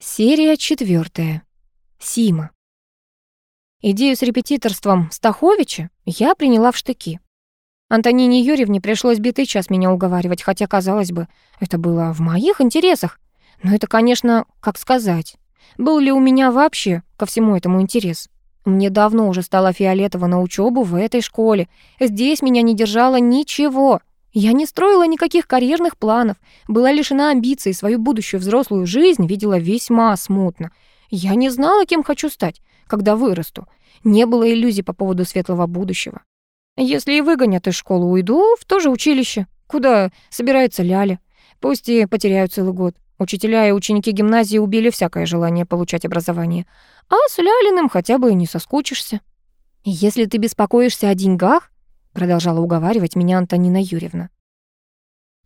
Серия четвертая. Сима. Идею с репетиторством Стаховича я приняла в штыки. Антонине Юрьевне пришлось битый час меня уговаривать, хотя, казалось бы, это было в моих интересах. Но это, конечно, как сказать. Был ли у меня вообще ко всему этому интерес? Мне давно уже стало фиолетово на учебу в этой школе. Здесь меня не держало ничего. Я не строила никаких карьерных планов, была лишена амбиций, свою будущую взрослую жизнь видела весьма смутно. Я не знала, кем хочу стать, когда вырасту. Не было иллюзий по поводу светлого будущего. Если и выгонят из школы, уйду в то же училище, куда собирается Ляля. Пусть и потеряю целый год. Учителя и ученики гимназии убили всякое желание получать образование. А с Лялиным хотя бы не соскучишься. Если ты беспокоишься о деньгах, продолжала уговаривать меня Антонина Юрьевна.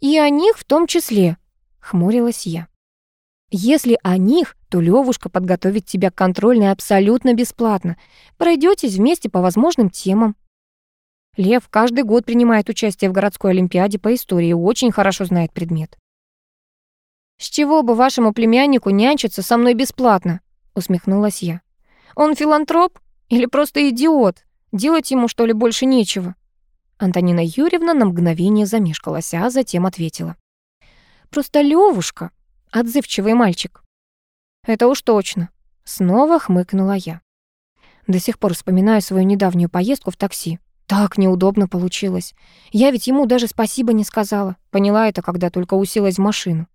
И о них в том числе, хмурилась я. Если о них, то Левушка подготовит тебя к контрольной абсолютно бесплатно. Пройдетесь вместе по возможным темам. Лев каждый год принимает участие в городской олимпиаде по истории и очень хорошо знает предмет. «С чего бы вашему племяннику нянчиться со мной бесплатно?» усмехнулась я. «Он филантроп или просто идиот? Делать ему, что ли, больше нечего?» Антонина Юрьевна на мгновение замешкалась, а затем ответила. «Просто Левушка, отзывчивый мальчик». «Это уж точно», — снова хмыкнула я. До сих пор вспоминаю свою недавнюю поездку в такси. Так неудобно получилось. Я ведь ему даже спасибо не сказала. Поняла это, когда только уселась в машину.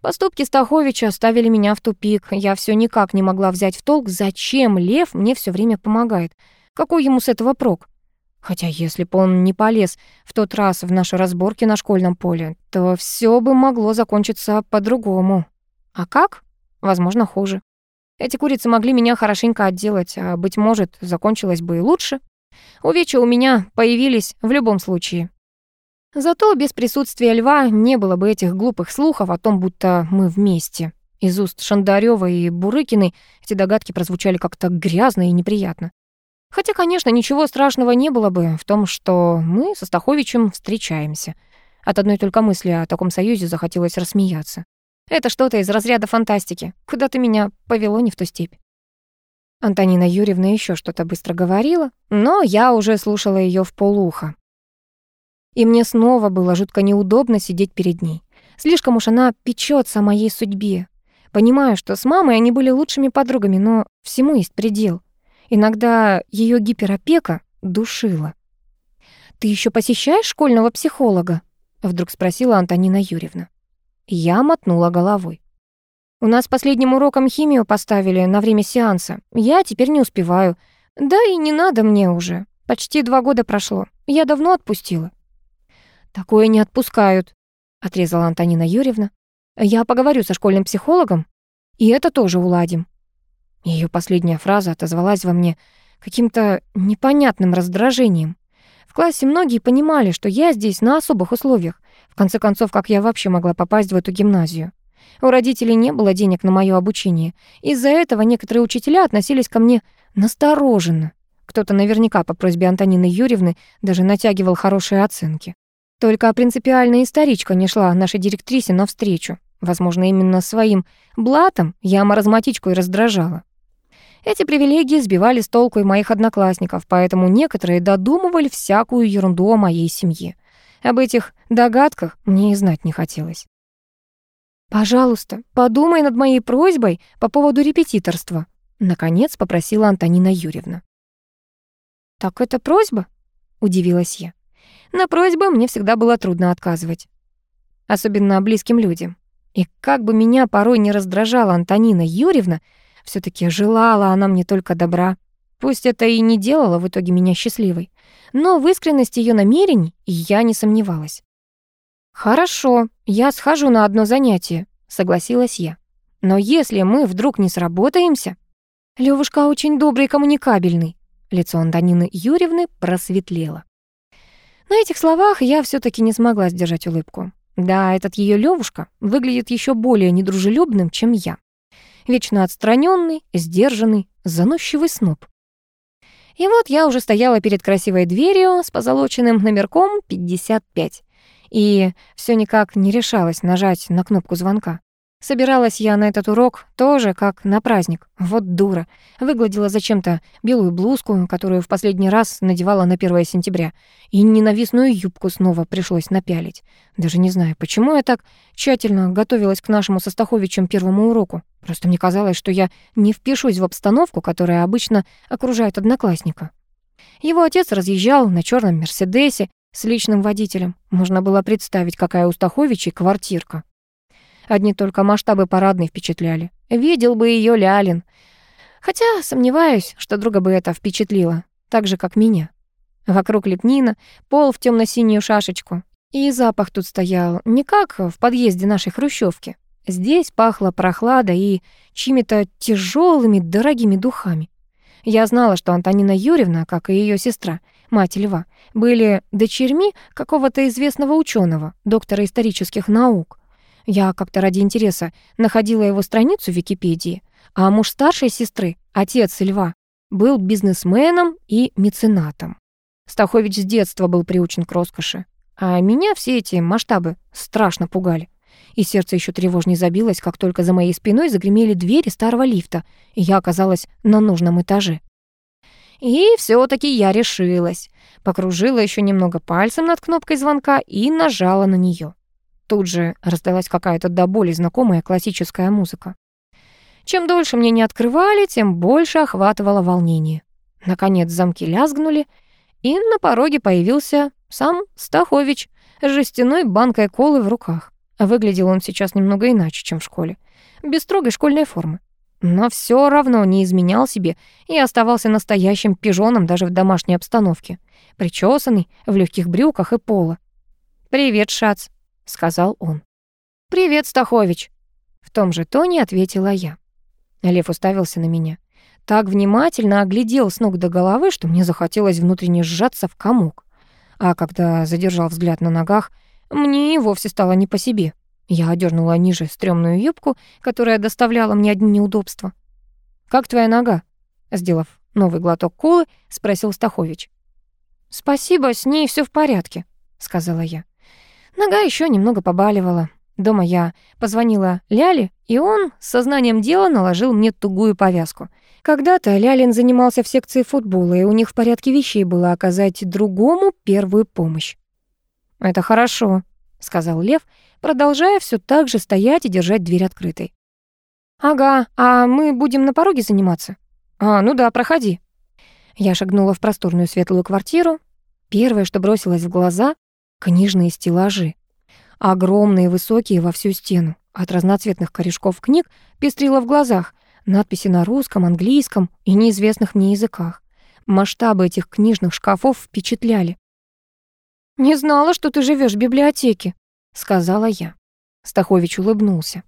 Поступки Стаховича оставили меня в тупик. Я все никак не могла взять в толк, зачем Лев мне все время помогает. Какой ему с этого прок? Хотя если бы он не полез в тот раз в наши разборки на школьном поле, то все бы могло закончиться по-другому. А как? Возможно, хуже. Эти курицы могли меня хорошенько отделать, а, быть может, закончилось бы и лучше. Увечья у меня появились в любом случае. Зато без присутствия льва не было бы этих глупых слухов о том, будто мы вместе. Из уст Шандарёва и Бурыкиной эти догадки прозвучали как-то грязно и неприятно. Хотя, конечно, ничего страшного не было бы в том, что мы со Стаховичем встречаемся. От одной только мысли о таком союзе захотелось рассмеяться. Это что-то из разряда фантастики. Куда-то меня повело не в ту степь. Антонина Юрьевна еще что-то быстро говорила, но я уже слушала ее в полуха. И мне снова было жутко неудобно сидеть перед ней. Слишком уж она печется о моей судьбе. Понимаю, что с мамой они были лучшими подругами, но всему есть предел. Иногда ее гиперопека душила. «Ты еще посещаешь школьного психолога?» — вдруг спросила Антонина Юрьевна. Я мотнула головой. «У нас последним уроком химию поставили на время сеанса. Я теперь не успеваю. Да и не надо мне уже. Почти два года прошло. Я давно отпустила». «Такое не отпускают», — отрезала Антонина Юрьевна. «Я поговорю со школьным психологом, и это тоже уладим». Ее последняя фраза отозвалась во мне каким-то непонятным раздражением. В классе многие понимали, что я здесь на особых условиях. В конце концов, как я вообще могла попасть в эту гимназию? У родителей не было денег на моё обучение. Из-за этого некоторые учителя относились ко мне настороженно. Кто-то наверняка по просьбе Антонины Юрьевны даже натягивал хорошие оценки. Только принципиальная историчка не шла нашей директрисе навстречу. Возможно, именно своим блатом я маразматичку и раздражала. Эти привилегии сбивали с толку и моих одноклассников, поэтому некоторые додумывали всякую ерунду о моей семье. Об этих догадках мне и знать не хотелось. «Пожалуйста, подумай над моей просьбой по поводу репетиторства», наконец попросила Антонина Юрьевна. «Так это просьба?» — удивилась я. На просьбы мне всегда было трудно отказывать. Особенно близким людям. И как бы меня порой не раздражала Антонина Юрьевна, все таки желала она мне только добра. Пусть это и не делало в итоге меня счастливой, но в искренности ее намерений я не сомневалась. «Хорошо, я схожу на одно занятие», — согласилась я. «Но если мы вдруг не сработаемся...» Левушка очень добрый и коммуникабельный. Лицо Антонины Юрьевны просветлело. На этих словах я все таки не смогла сдержать улыбку. Да, этот ее Левушка выглядит еще более недружелюбным, чем я вечно отстраненный, сдержанный, заносчивый сноб. И вот я уже стояла перед красивой дверью с позолоченным номерком 55 и все никак не решалась нажать на кнопку звонка. Собиралась я на этот урок тоже как на праздник. Вот дура. Выгладила зачем-то белую блузку, которую в последний раз надевала на 1 сентября, и ненавистную юбку снова пришлось напялить. Даже не знаю, почему я так тщательно готовилась к нашему со Стаховичем первому уроку. Просто мне казалось, что я не впишусь в обстановку, которая обычно окружает одноклассника. Его отец разъезжал на черном Мерседесе с личным водителем. Можно было представить, какая у Стаховичей квартирка. Одни только масштабы парадной впечатляли. Видел бы ее Лялин. Хотя сомневаюсь, что друга бы это впечатлило, так же, как меня. Вокруг лепнина, пол в темно синюю шашечку. И запах тут стоял не как в подъезде нашей хрущевки. Здесь пахло прохладой и чьими-то тяжелыми дорогими духами. Я знала, что Антонина Юрьевна, как и ее сестра, мать Льва, были дочерьми какого-то известного ученого, доктора исторических наук. Я как-то ради интереса находила его страницу в Википедии, а муж старшей сестры, отец Льва, был бизнесменом и меценатом. Стахович с детства был приучен к роскоши, а меня все эти масштабы страшно пугали. И сердце еще тревожнее забилось, как только за моей спиной загремели двери старого лифта, и я оказалась на нужном этаже. И все таки я решилась. Покружила еще немного пальцем над кнопкой звонка и нажала на нее. Тут же раздалась какая-то до боли знакомая классическая музыка. Чем дольше мне не открывали, тем больше охватывало волнение. Наконец замки лязгнули, и на пороге появился сам Стахович с жестяной банкой колы в руках. Выглядел он сейчас немного иначе, чем в школе, без строгой школьной формы. Но все равно не изменял себе и оставался настоящим пижоном даже в домашней обстановке, причесанный, в легких брюках и поло. «Привет, Шац», сказал он. «Привет, Стахович!» В том же тоне ответила я. Лев уставился на меня. Так внимательно оглядел с ног до головы, что мне захотелось внутренне сжаться в комок. А когда задержал взгляд на ногах, мне и вовсе стало не по себе. Я одернула ниже стрёмную юбку, которая доставляла мне одни неудобства. «Как твоя нога?» Сделав новый глоток колы, спросил Стахович. «Спасибо, с ней все в порядке», — сказала я. Нога еще немного побаливала. Дома я позвонила Ляле, и он с сознанием дела наложил мне тугую повязку. Когда-то Лялин занимался в секции футбола, и у них в порядке вещей было оказать другому первую помощь. «Это хорошо», — сказал Лев, продолжая все так же стоять и держать дверь открытой. «Ага, а мы будем на пороге заниматься?» «А, ну да, проходи». Я шагнула в просторную светлую квартиру. Первое, что бросилось в глаза Книжные стеллажи. Огромные, высокие во всю стену. От разноцветных корешков книг пестрило в глазах. Надписи на русском, английском и неизвестных мне языках. Масштабы этих книжных шкафов впечатляли. «Не знала, что ты живешь в библиотеке», — сказала я. Стахович улыбнулся.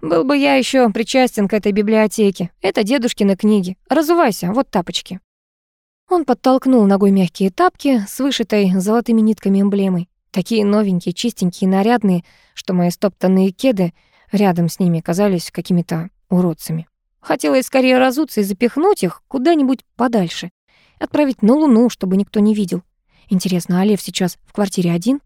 «Был бы я еще причастен к этой библиотеке. Это дедушкины книги. Разувайся, вот тапочки». Он подтолкнул ногой мягкие тапки с вышитой золотыми нитками эмблемой. Такие новенькие, чистенькие, нарядные, что мои стоптанные кеды рядом с ними казались какими-то уродцами. Хотелось скорее разуться и запихнуть их куда-нибудь подальше. Отправить на Луну, чтобы никто не видел. Интересно, а Лев сейчас в квартире один?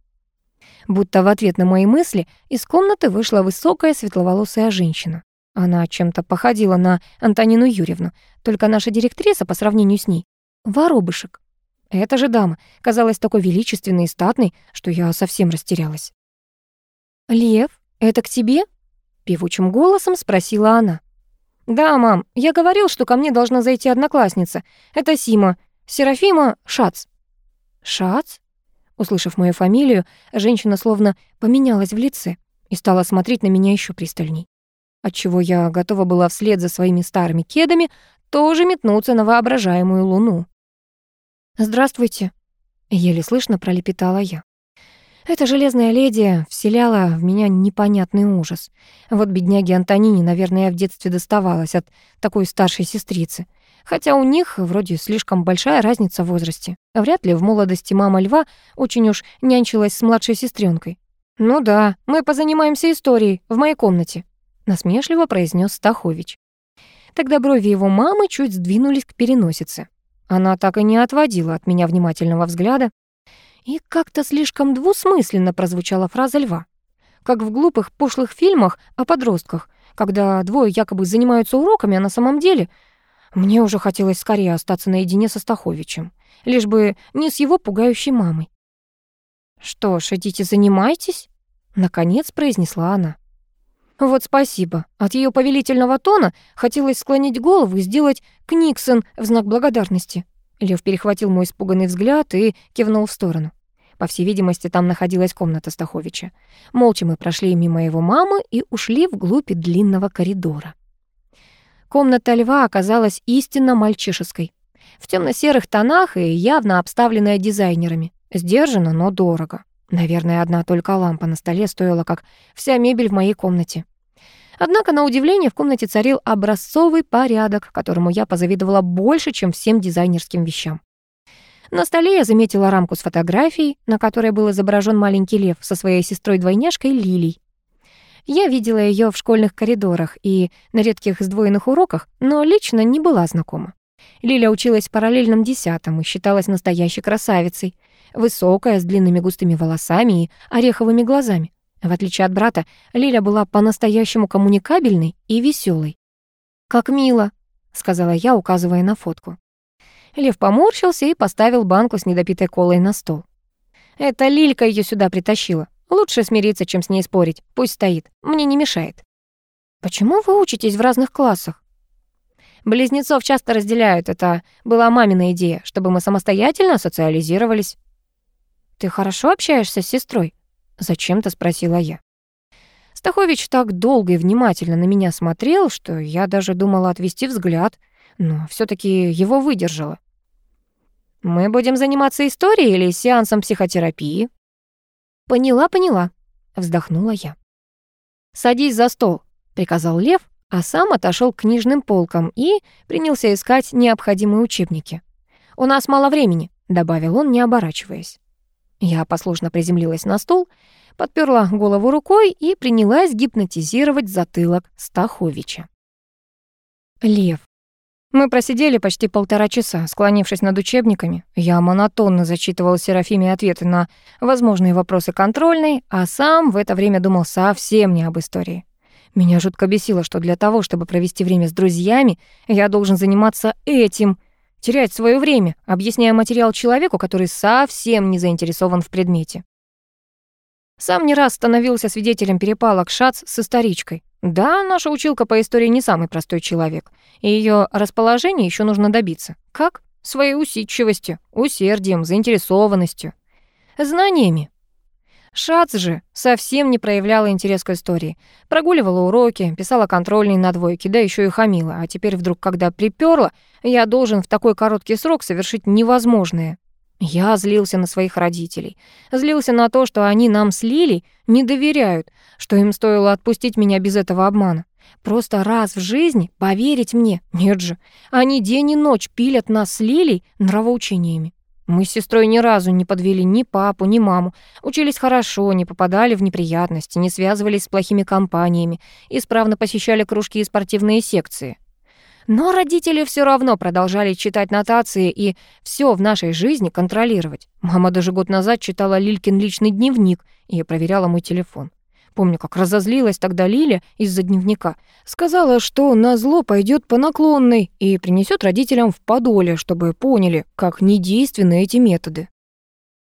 Будто в ответ на мои мысли из комнаты вышла высокая светловолосая женщина. Она чем-то походила на Антонину Юрьевну, только наша директриса по сравнению с ней воробышек. Эта же дама казалась такой величественной и статной, что я совсем растерялась. «Лев, это к тебе?» — певучим голосом спросила она. «Да, мам, я говорил, что ко мне должна зайти одноклассница. Это Сима, Серафима Шац». «Шац?» Услышав мою фамилию, женщина словно поменялась в лице и стала смотреть на меня еще пристальней. Отчего я готова была вслед за своими старыми кедами тоже метнуться на воображаемую луну. «Здравствуйте», — еле слышно пролепетала я. Эта железная леди вселяла в меня непонятный ужас. Вот бедняге Антонине, наверное, в детстве доставалось от такой старшей сестрицы. Хотя у них вроде слишком большая разница в возрасте. Вряд ли в молодости мама Льва очень уж нянчилась с младшей сестренкой. «Ну да, мы позанимаемся историей в моей комнате», — насмешливо произнес Стахович. Тогда брови его мамы чуть сдвинулись к переносице. Она так и не отводила от меня внимательного взгляда. И как-то слишком двусмысленно прозвучала фраза льва. как в глупых пошлых фильмах о подростках, когда двое якобы занимаются уроками, а на самом деле мне уже хотелось скорее остаться наедине со Стаховичем, лишь бы не с его пугающей мамой. «Что ж, идите занимайтесь», — наконец произнесла она. Вот спасибо. От ее повелительного тона хотелось склонить голову и сделать книксон в знак благодарности. Лев перехватил мой испуганный взгляд и кивнул в сторону. По всей видимости, там находилась комната Стаховича. Молча мы прошли мимо его мамы и ушли вглубь длинного коридора. Комната льва оказалась истинно мальчишеской. В темно-серых тонах и явно обставленная дизайнерами. Сдержанно, но дорого. Наверное, одна только лампа на столе стоила, как вся мебель в моей комнате. Однако, на удивление, в комнате царил образцовый порядок, которому я позавидовала больше, чем всем дизайнерским вещам. На столе я заметила рамку с фотографией, на которой был изображен маленький лев со своей сестрой-двойняшкой Лилей. Я видела ее в школьных коридорах и на редких сдвоенных уроках, но лично не была знакома. Лиля училась в параллельном десятом и считалась настоящей красавицей. Высокая, с длинными густыми волосами и ореховыми глазами. В отличие от брата, Лиля была по-настоящему коммуникабельной и веселой. «Как мило», — сказала я, указывая на фотку. Лев поморщился и поставил банку с недопитой колой на стол. «Это Лилька ее сюда притащила. Лучше смириться, чем с ней спорить. Пусть стоит. Мне не мешает». «Почему вы учитесь в разных классах?» Близнецов часто разделяют. Это была мамина идея, чтобы мы самостоятельно социализировались. «Ты хорошо общаешься с сестрой?» — зачем-то спросила я. Стахович так долго и внимательно на меня смотрел, что я даже думала отвести взгляд — но все таки его выдержала. «Мы будем заниматься историей или сеансом психотерапии?» «Поняла, поняла», — вздохнула я. «Садись за стол», — приказал Лев, а сам отошел к книжным полкам и принялся искать необходимые учебники. «У нас мало времени», — добавил он, не оборачиваясь. Я послушно приземлилась на стул, подперла голову рукой и принялась гипнотизировать затылок Стаховича. Лев. Мы просидели почти полтора часа, склонившись над учебниками. Я монотонно зачитывал Серафиме ответы на возможные вопросы контрольной, а сам в это время думал совсем не об истории. Меня жутко бесило, что для того, чтобы провести время с друзьями, я должен заниматься этим, терять свое время, объясняя материал человеку, который совсем не заинтересован в предмете. Сам не раз становился свидетелем перепалок Шац с историчкой. Да, наша училка по истории не самый простой человек, и ее расположение еще нужно добиться. Как? Своей усидчивостью, усердием, заинтересованностью, знаниями. Шац же совсем не проявляла интерес к истории. Прогуливала уроки, писала контрольные на двойки, да еще и хамила. А теперь вдруг, когда приперла, я должен в такой короткий срок совершить невозможное. Я злился на своих родителей. Злился на то, что они нам с Лилей не доверяют, что им стоило отпустить меня без этого обмана. Просто раз в жизни поверить мне. Нет же, они день и ночь пилят нас с Лилей нравоучениями. Мы с сестрой ни разу не подвели ни папу, ни маму. Учились хорошо, не попадали в неприятности, не связывались с плохими компаниями, исправно посещали кружки и спортивные секции. Но родители все равно продолжали читать нотации и все в нашей жизни контролировать. Мама даже год назад читала Лилькин личный дневник и проверяла мой телефон. Помню, как разозлилась тогда Лиля из-за дневника. Сказала, что на зло пойдет по наклонной и принесет родителям в подоле, чтобы поняли, как недейственны эти методы.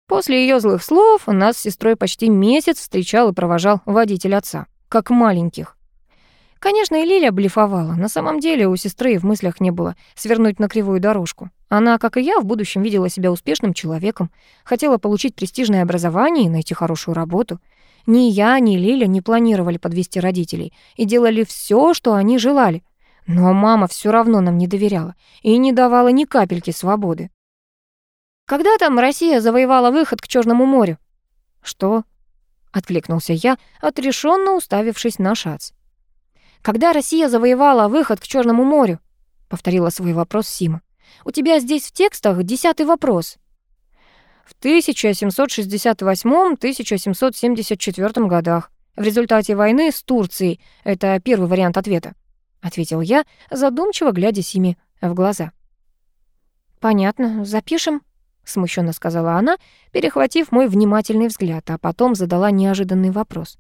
После ее злых слов нас с сестрой почти месяц встречал и провожал водитель отца, как маленьких. Конечно, и Лиля блефовала. На самом деле у сестры в мыслях не было свернуть на кривую дорожку. Она, как и я, в будущем видела себя успешным человеком, хотела получить престижное образование и найти хорошую работу. Ни я, ни Лиля не планировали подвести родителей и делали все, что они желали. Но мама все равно нам не доверяла и не давала ни капельки свободы. Когда там Россия завоевала выход к Черному морю? Что? откликнулся я, отрешенно уставившись на шац. Когда Россия завоевала выход к Черному морю? Повторила свой вопрос Сима. У тебя здесь в текстах десятый вопрос. В 1768-1774 годах в результате войны с Турцией. Это первый вариант ответа, ответил я, задумчиво глядя Симе в глаза. Понятно, запишем, смущенно сказала она, перехватив мой внимательный взгляд, а потом задала неожиданный вопрос.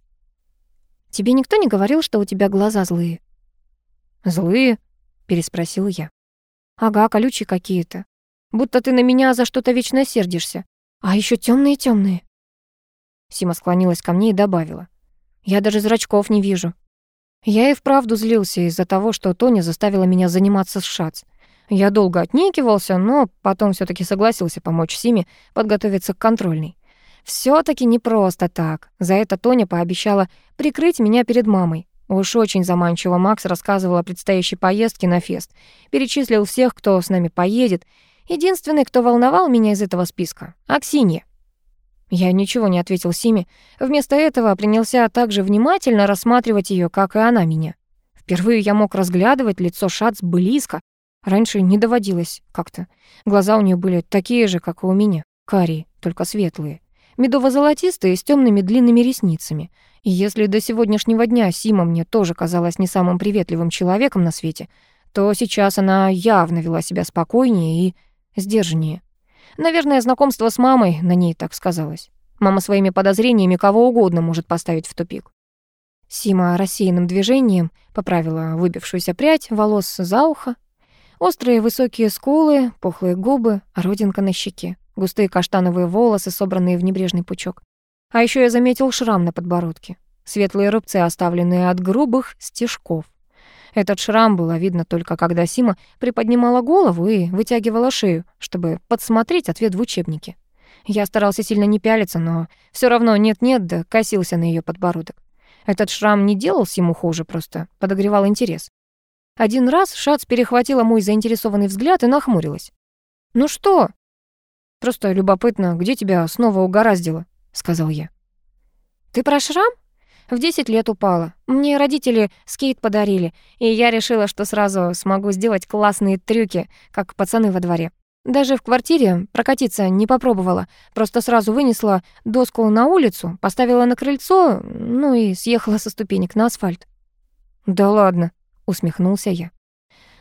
«Тебе никто не говорил, что у тебя глаза злые?» «Злые?» — переспросил я. «Ага, колючие какие-то. Будто ты на меня за что-то вечно сердишься. А еще темные темные Сима склонилась ко мне и добавила. «Я даже зрачков не вижу». Я и вправду злился из-за того, что Тоня заставила меня заниматься с шац. Я долго отнекивался, но потом все таки согласился помочь Симе подготовиться к контрольной. все таки не просто так. За это Тоня пообещала прикрыть меня перед мамой. Уж очень заманчиво Макс рассказывал о предстоящей поездке на фест. Перечислил всех, кто с нами поедет. Единственный, кто волновал меня из этого списка — Аксинья. Я ничего не ответил Симе. Вместо этого принялся также внимательно рассматривать ее, как и она меня. Впервые я мог разглядывать лицо Шац близко. Раньше не доводилось как-то. Глаза у нее были такие же, как и у меня. Карие, только светлые. Медово-золотистые, с темными длинными ресницами. И если до сегодняшнего дня Сима мне тоже казалась не самым приветливым человеком на свете, то сейчас она явно вела себя спокойнее и сдержаннее. Наверное, знакомство с мамой на ней так сказалось. Мама своими подозрениями кого угодно может поставить в тупик. Сима рассеянным движением поправила выбившуюся прядь волос за ухо. Острые высокие скулы, пухлые губы, родинка на щеке, густые каштановые волосы, собранные в небрежный пучок. А еще я заметил шрам на подбородке, светлые рубцы, оставленные от грубых стежков. Этот шрам было видно только когда Сима приподнимала голову и вытягивала шею, чтобы подсмотреть ответ в учебнике. Я старался сильно не пялиться, но все равно нет-нет, да косился на ее подбородок. Этот шрам не делал Симу хуже, просто подогревал интерес. Один раз Шац перехватила мой заинтересованный взгляд и нахмурилась. «Ну что?» «Просто любопытно, где тебя снова угораздило», — сказал я. «Ты про шрам?» В 10 лет упала. Мне родители скейт подарили, и я решила, что сразу смогу сделать классные трюки, как пацаны во дворе. Даже в квартире прокатиться не попробовала, просто сразу вынесла доску на улицу, поставила на крыльцо, ну и съехала со ступенек на асфальт. «Да ладно», — усмехнулся я.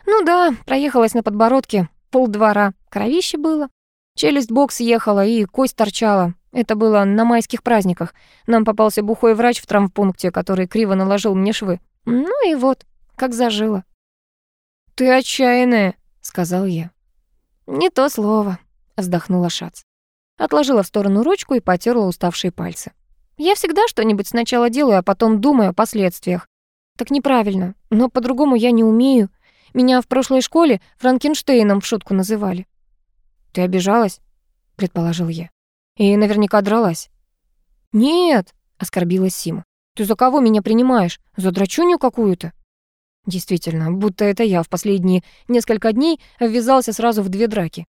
«Ну да, проехалась на подбородке, полдвора, кровище было. Челюсть бок съехала и кость торчала, это было на майских праздниках. Нам попался бухой врач в травмпункте, который криво наложил мне швы. Ну и вот, как зажило. «Ты отчаянная», — сказал я. «Не то слово», — вздохнула Шац. Отложила в сторону ручку и потерла уставшие пальцы. «Я всегда что-нибудь сначала делаю, а потом думаю о последствиях. Так неправильно, но по-другому я не умею. Меня в прошлой школе Франкенштейном в шутку называли». «Ты обижалась?» — предположил я. И наверняка дралась. «Нет», — оскорбилась Сима. «Ты за кого меня принимаешь? За драчунью какую-то?» Действительно, будто это я в последние несколько дней ввязался сразу в две драки.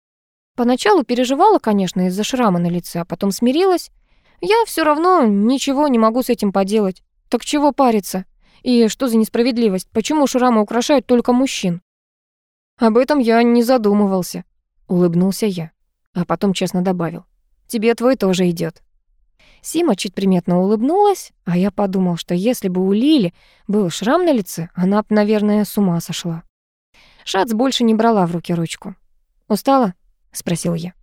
Поначалу переживала, конечно, из-за шрама на лице, а потом смирилась. Я все равно ничего не могу с этим поделать. Так чего париться? И что за несправедливость? Почему шрамы украшают только мужчин? Об этом я не задумывался, улыбнулся я, а потом честно добавил. Тебе твой тоже идет. Сима чуть приметно улыбнулась, а я подумал, что если бы у Лили был шрам на лице, она бы, наверное, с ума сошла. Шац больше не брала в руки ручку. «Устала?» — спросил я.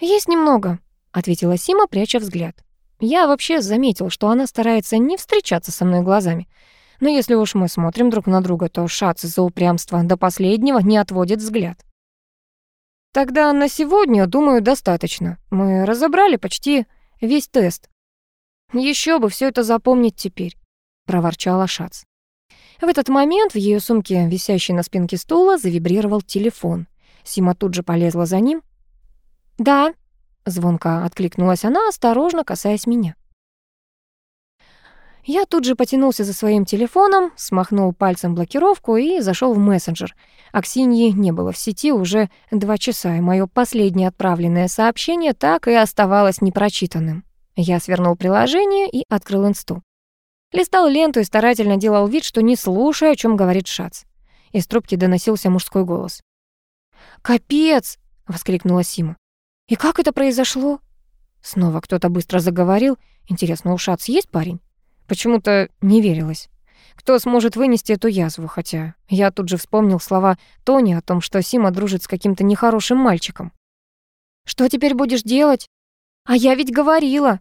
«Есть немного», — ответила Сима, пряча взгляд. Я вообще заметил, что она старается не встречаться со мной глазами. Но если уж мы смотрим друг на друга, то Шац из-за упрямства до последнего не отводит взгляд. Тогда на сегодня, думаю, достаточно. Мы разобрали почти весь тест. Еще бы все это запомнить теперь, проворчала Шац. В этот момент в ее сумке, висящей на спинке стула, завибрировал телефон. Сима тут же полезла за ним. «Да», — звонко откликнулась она, осторожно касаясь меня. Я тут же потянулся за своим телефоном, смахнул пальцем блокировку и зашел в мессенджер. Аксиньи не было в сети уже два часа, и мое последнее отправленное сообщение так и оставалось непрочитанным. Я свернул приложение и открыл инсту. Листал ленту и старательно делал вид, что не слушаю, о чем говорит Шац. Из трубки доносился мужской голос. «Капец!» — воскликнула Сима. «И как это произошло?» Снова кто-то быстро заговорил. «Интересно, у Шац есть парень?» Почему-то не верилось. Кто сможет вынести эту язву, хотя я тут же вспомнил слова Тони о том, что Сима дружит с каким-то нехорошим мальчиком. «Что теперь будешь делать?» «А я ведь говорила!»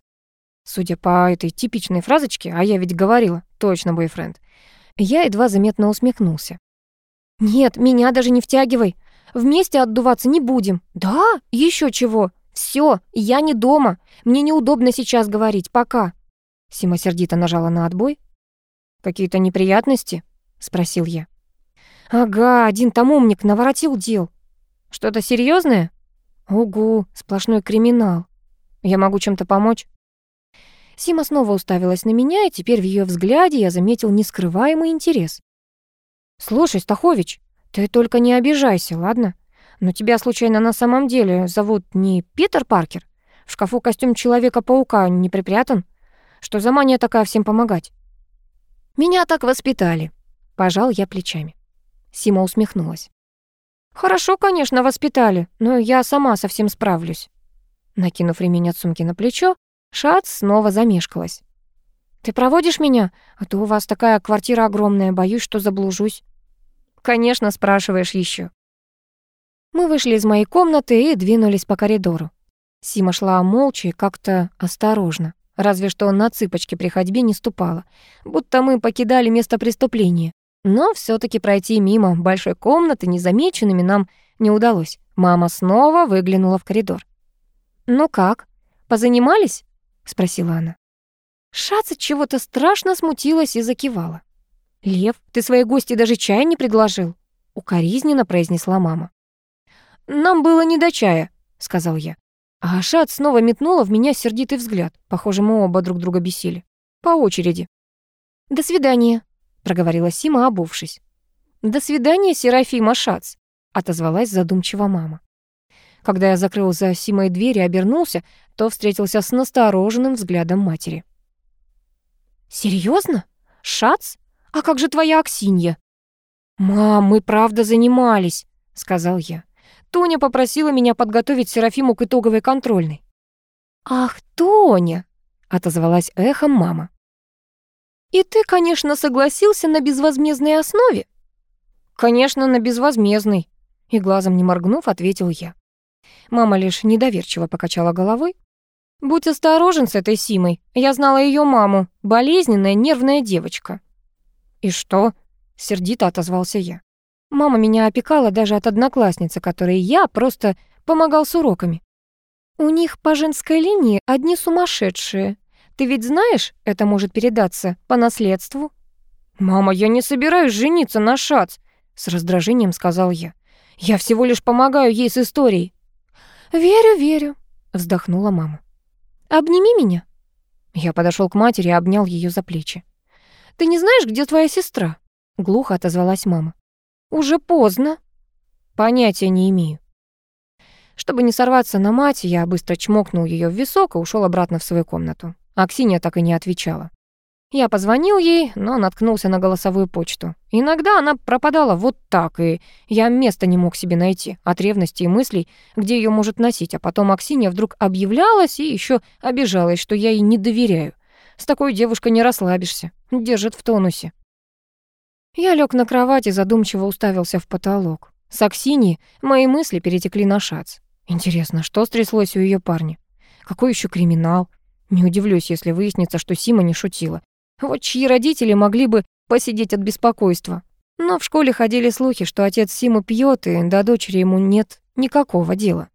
Судя по этой типичной фразочке «а я ведь говорила», точно бойфренд. Я едва заметно усмехнулся. «Нет, меня даже не втягивай. Вместе отдуваться не будем. Да, еще чего. Все, я не дома. Мне неудобно сейчас говорить. Пока». Сима сердито нажала на отбой. «Какие-то неприятности?» — спросил я. «Ага, один там умник наворотил дел. Что-то серьезное? Угу, сплошной криминал. Я могу чем-то помочь?» Сима снова уставилась на меня, и теперь в ее взгляде я заметил нескрываемый интерес. «Слушай, Стахович, ты только не обижайся, ладно? Но тебя случайно на самом деле зовут не Питер Паркер? В шкафу костюм Человека-паука не припрятан? Что за мания такая всем помогать?» «Меня так воспитали», — пожал я плечами. Сима усмехнулась. «Хорошо, конечно, воспитали, но я сама совсем справлюсь». Накинув ремень от сумки на плечо, Шац снова замешкалась. «Ты проводишь меня? А то у вас такая квартира огромная, боюсь, что заблужусь». «Конечно, спрашиваешь еще. Мы вышли из моей комнаты и двинулись по коридору. Сима шла молча и как-то осторожно, разве что на цыпочки при ходьбе не ступала, будто мы покидали место преступления. Но все таки пройти мимо большой комнаты незамеченными нам не удалось. Мама снова выглянула в коридор. «Ну как, позанимались?» — спросила она. Шаца чего-то страшно смутилась и закивала. «Лев, ты своей гости даже чая не предложил?» — укоризненно произнесла мама. «Нам было не до чая», — сказал я. А Шат снова метнула в меня сердитый взгляд. Похоже, мы оба друг друга бесили. По очереди. «До свидания», — проговорила Сима, обувшись. «До свидания, Серафима Шац», — отозвалась задумчиво мама. Когда я закрыл за Симой дверь и обернулся, то встретился с настороженным взглядом матери. «Серьезно? Шац? А как же твоя Аксинья?» «Мам, мы правда занимались», — сказал я. Тоня попросила меня подготовить Серафиму к итоговой контрольной. «Ах, Тоня!» — отозвалась эхом мама. «И ты, конечно, согласился на безвозмездной основе?» «Конечно, на безвозмездной», — и глазом не моргнув, ответил я. Мама лишь недоверчиво покачала головой. «Будь осторожен с этой Симой. Я знала ее маму. Болезненная, нервная девочка». «И что?» — сердито отозвался я. Мама меня опекала даже от одноклассницы, которой я просто помогал с уроками. У них по женской линии одни сумасшедшие. Ты ведь знаешь, это может передаться по наследству? «Мама, я не собираюсь жениться на Шац», — с раздражением сказал я. «Я всего лишь помогаю ей с историей». «Верю, верю», — вздохнула мама. «Обними меня». Я подошел к матери и обнял ее за плечи. «Ты не знаешь, где твоя сестра?» — глухо отозвалась мама. «Уже поздно». «Понятия не имею». Чтобы не сорваться на мать, я быстро чмокнул ее в висок и ушел обратно в свою комнату. Аксинья так и не отвечала. Я позвонил ей, но наткнулся на голосовую почту. Иногда она пропадала вот так, и я места не мог себе найти от ревности и мыслей, где ее может носить. А потом Аксинья вдруг объявлялась и еще обижалась, что я ей не доверяю. С такой девушкой не расслабишься, держит в тонусе. Я лег на кровать и задумчиво уставился в потолок. С Аксиньи мои мысли перетекли на шац. Интересно, что стряслось у ее парня? Какой еще криминал? Не удивлюсь, если выяснится, что Сима не шутила. Вот чьи родители могли бы посидеть от беспокойства. Но в школе ходили слухи, что отец Симы пьет, и до дочери ему нет никакого дела.